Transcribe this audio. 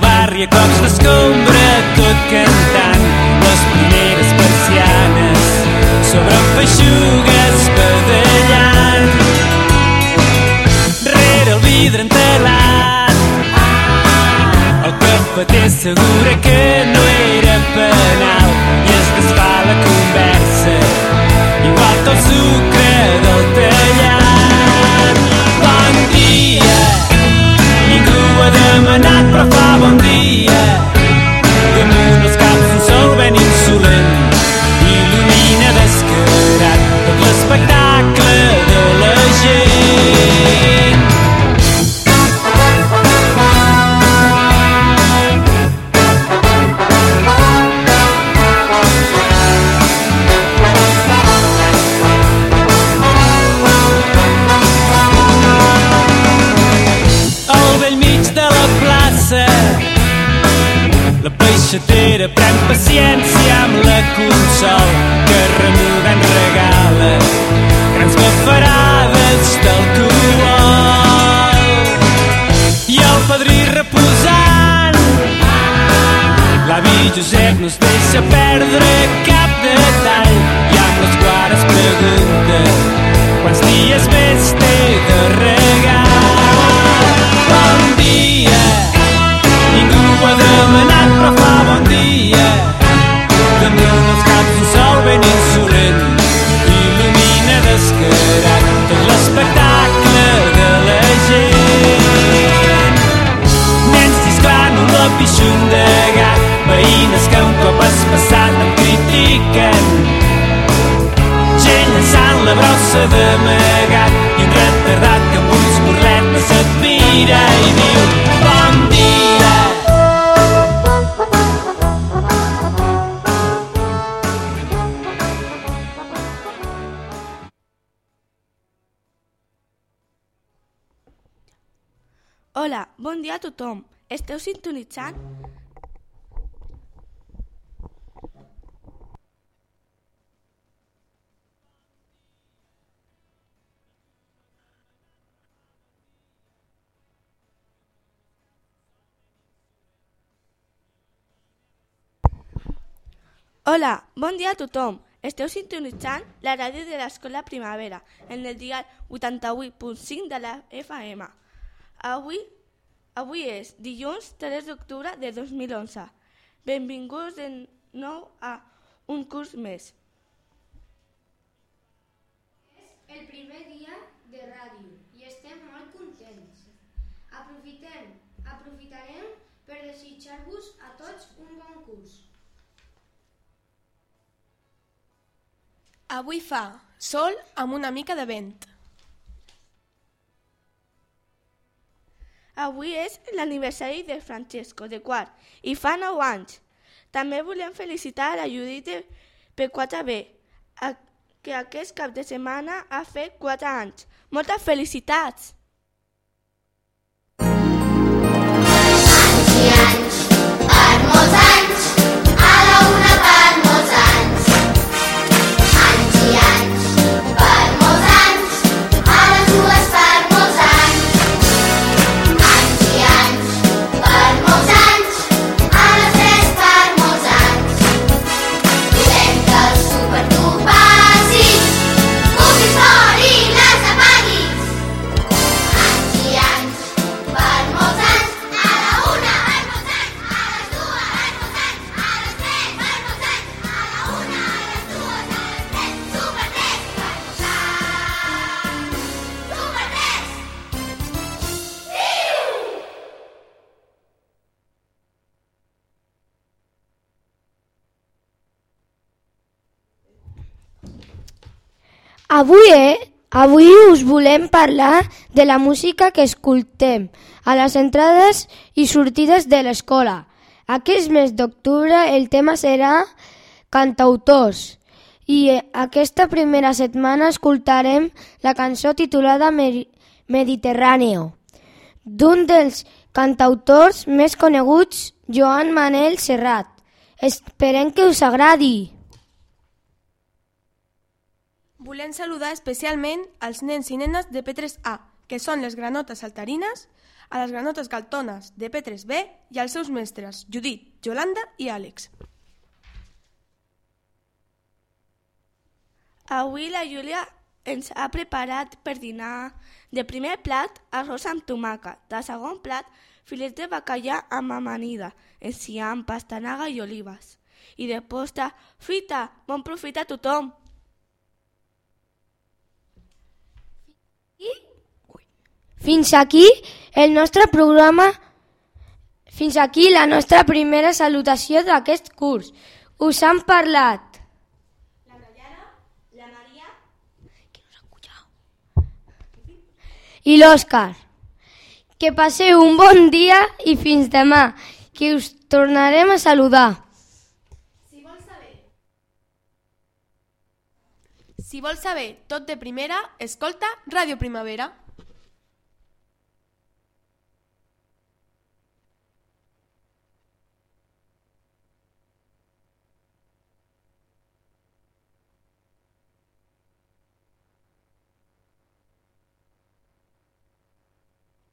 barri a cops d'escombra tot cantant les primeres persianes sobre feixugues badallant rere el vidre entelat el cafeter assegura que la peixatera pren paciència amb la consol que remugant regala grans bafarades d'alcohol i el padrí reposant l'avi Josep no es deixa perdre cap d'amagat i un retardat que amb ulls burletes et mira i diu bon dia Hola, bon dia a tothom. Esteu sintonitzant? Hola, bon dia a tothom. Esteu sintonitzant la ràdio de l'Escola Primavera en el dial 88.5 de la FM. Avui, avui és dilluns 3 d'octubre de 2011. Benvinguts de nou a un curs més. el primer dia de ràdio i estem molt contents. Aprofitem, aprofitarem per desitjar-vos a tots un bon curs. Avui fa sol amb una mica de vent. Avui és l'aniversari de Francesco, de quart, i fa 9 anys. També volem felicitar a la Judit de P4B, a, que aquest cap de setmana ha fet 4 anys. Moltes felicitats! Avui, eh, avui us volem parlar de la música que escoltem a les entrades i sortides de l'escola. Aquest mes d'octubre el tema serà cantautors i eh, aquesta primera setmana escoltarem la cançó titulada Mediterráneo d'un dels cantautors més coneguts, Joan Manel Serrat. Esperem que us agradi. Volem saludar especialment als nens i nenes de P3A, que són les granotes saltarines, a les granotes galtones de P3B i als seus mestres Judit, Jolanda i Àlex. Avui la Júlia ens ha preparat per dinar de primer plat arròs amb tomàquet, de segon plat filets de bacallà amb amanida, enciam, pastanaga i olives. I de postre, fruita, bon profit a tothom! Fins aquí el nostre programa, fins aquí la nostra primera salutació d'aquest curs. Us han parlat La Nayara, la Maria... i l'Òscar. Que passeu un bon dia i fins demà, que us tornarem a saludar. Si vols saber tot de primera, escolta Ràdio Primavera.